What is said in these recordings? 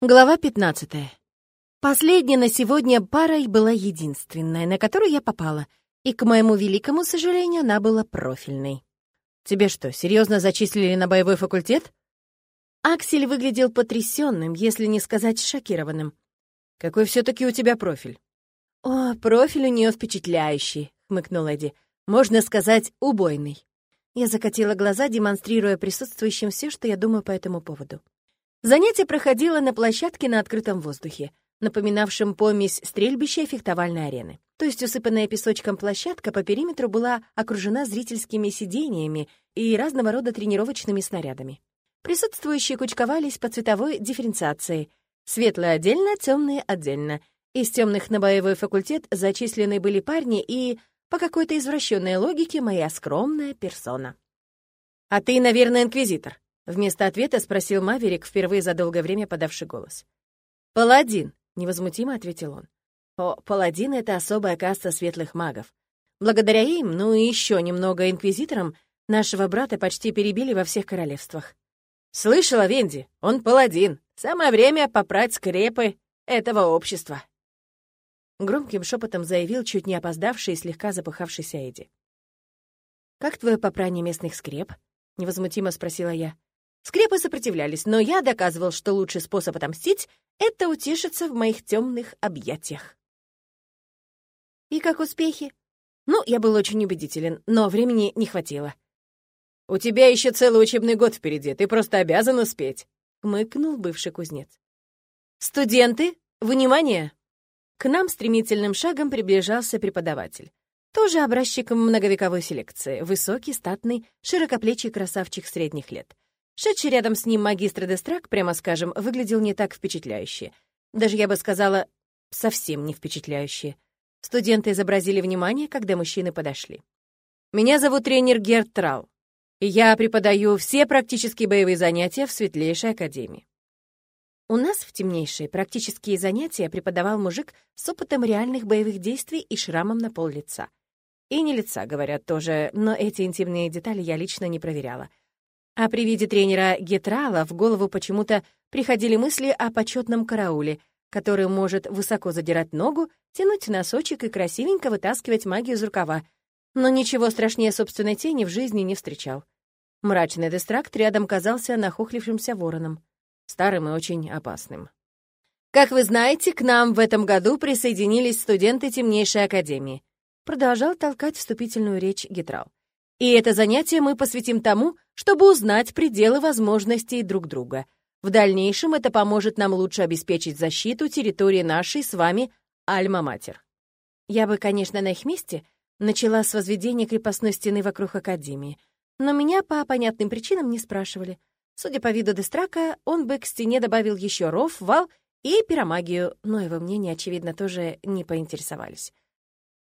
Глава 15. Последняя на сегодня пара была единственная, на которую я попала, и, к моему великому сожалению, она была профильной. «Тебе что, серьезно зачислили на боевой факультет?» Аксель выглядел потрясенным, если не сказать шокированным. «Какой все таки у тебя профиль?» «О, профиль у нее впечатляющий», — хмыкнул Эдди. «Можно сказать, убойный». Я закатила глаза, демонстрируя присутствующим все, что я думаю по этому поводу. Занятие проходило на площадке на открытом воздухе, напоминавшем помесь стрельбища и фехтовальной арены. То есть усыпанная песочком площадка по периметру была окружена зрительскими сидениями и разного рода тренировочными снарядами. Присутствующие кучковались по цветовой дифференциации. Светлые отдельно, темные отдельно. Из темных на боевой факультет зачислены были парни и, по какой-то извращенной логике, моя скромная персона. «А ты, наверное, инквизитор», Вместо ответа спросил Маверик, впервые за долгое время подавший голос. «Паладин», — невозмутимо ответил он. «О, паладин — это особая каста светлых магов. Благодаря им, ну и еще немного инквизиторам, нашего брата почти перебили во всех королевствах. «Слышала, Венди, он паладин. Самое время попрать скрепы этого общества». Громким шепотом заявил чуть не опоздавший и слегка запыхавшийся Эдди. «Как твое попрание местных скреп?» — невозмутимо спросила я. Скрепы сопротивлялись, но я доказывал, что лучший способ отомстить — это утешиться в моих темных объятиях. И как успехи? Ну, я был очень убедителен, но времени не хватило. «У тебя еще целый учебный год впереди, ты просто обязан успеть», — хмыкнул бывший кузнец. «Студенты, внимание!» К нам стремительным шагом приближался преподаватель. Тоже образчик многовековой селекции, высокий, статный, широкоплечий красавчик средних лет — Шедший рядом с ним магистр Дестрак, прямо скажем, выглядел не так впечатляюще. Даже, я бы сказала, совсем не впечатляюще. Студенты изобразили внимание, когда мужчины подошли. «Меня зовут тренер Герт Трал, и я преподаю все практические боевые занятия в Светлейшей Академии». У нас в темнейшие практические занятия преподавал мужик с опытом реальных боевых действий и шрамом на пол лица. И не лица, говорят тоже, но эти интимные детали я лично не проверяла. А при виде тренера Гетрала в голову почему-то приходили мысли о почетном карауле, который может высоко задирать ногу, тянуть носочек и красивенько вытаскивать магию из рукава. Но ничего страшнее собственной тени в жизни не встречал. Мрачный дестракт рядом казался нахохлившимся вороном, старым и очень опасным. «Как вы знаете, к нам в этом году присоединились студенты Темнейшей Академии», продолжал толкать вступительную речь Гетрал. И это занятие мы посвятим тому, чтобы узнать пределы возможностей друг друга. В дальнейшем это поможет нам лучше обеспечить защиту территории нашей с вами Альма-Матер. Я бы, конечно, на их месте начала с возведения крепостной стены вокруг Академии, но меня по понятным причинам не спрашивали. Судя по виду Дестрака, он бы к стене добавил еще ров, вал и пиромагию, но его мнение, очевидно, тоже не поинтересовались.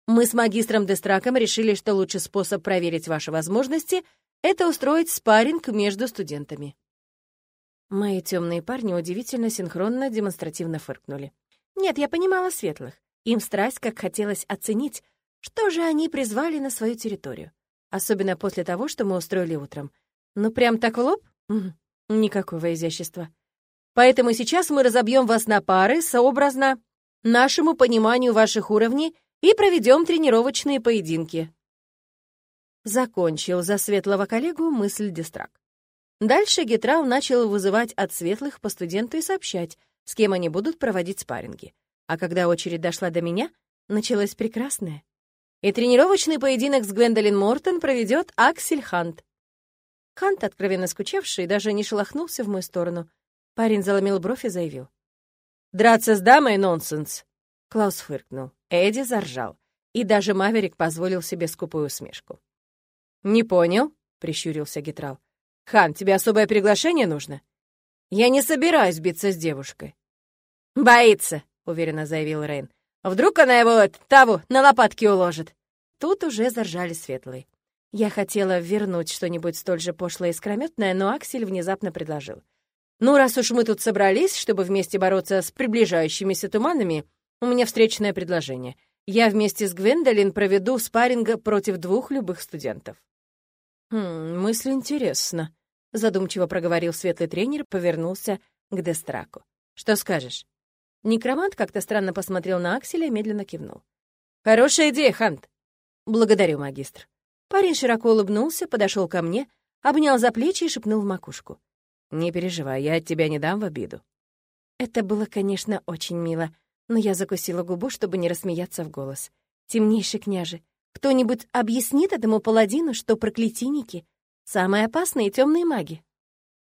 Мы с магистром Дестраком решили, что лучший способ проверить ваши возможности — это устроить спарринг между студентами. Мои темные парни удивительно синхронно демонстративно фыркнули. Нет, я понимала светлых. Им страсть как хотелось оценить, что же они призвали на свою территорию. Особенно после того, что мы устроили утром. Ну, прям так в лоб? Никакого изящества. Поэтому сейчас мы разобьем вас на пары сообразно нашему пониманию ваших уровней и проведем тренировочные поединки». Закончил за светлого коллегу мысль Дистрак. Дальше Гетрал начал вызывать от светлых по студенту и сообщать, с кем они будут проводить спарринги. А когда очередь дошла до меня, началось прекрасное. И тренировочный поединок с Гвендолин Мортон проведет Аксель Хант. Хант, откровенно скучавший, даже не шелохнулся в мою сторону. Парень заломил бровь и заявил. «Драться с дамой — нонсенс!» Клаус фыркнул. Эдди заржал. И даже Маверик позволил себе скупую усмешку. «Не понял», — прищурился Гитрал. «Хан, тебе особое приглашение нужно?» «Я не собираюсь биться с девушкой». «Боится», — уверенно заявил Рейн. «Вдруг она его, того, на лопатки уложит?» Тут уже заржали светлые. Я хотела вернуть что-нибудь столь же пошлое и скрометное, но Аксель внезапно предложил. «Ну, раз уж мы тут собрались, чтобы вместе бороться с приближающимися туманами, у меня встречное предложение. Я вместе с Гвендолин проведу спарринг против двух любых студентов». «Хм, мысль интересна», — задумчиво проговорил светлый тренер, повернулся к Дестраку. Что скажешь?» Некромант как-то странно посмотрел на Акселя и медленно кивнул. «Хорошая идея, Хант!» «Благодарю, магистр». Парень широко улыбнулся, подошел ко мне, обнял за плечи и шепнул в макушку. «Не переживай, я от тебя не дам в обиду». Это было, конечно, очень мило, но я закусила губу, чтобы не рассмеяться в голос. «Темнейший княже, кто-нибудь объяснит этому паладину, что проклятийники — самые опасные темные маги?»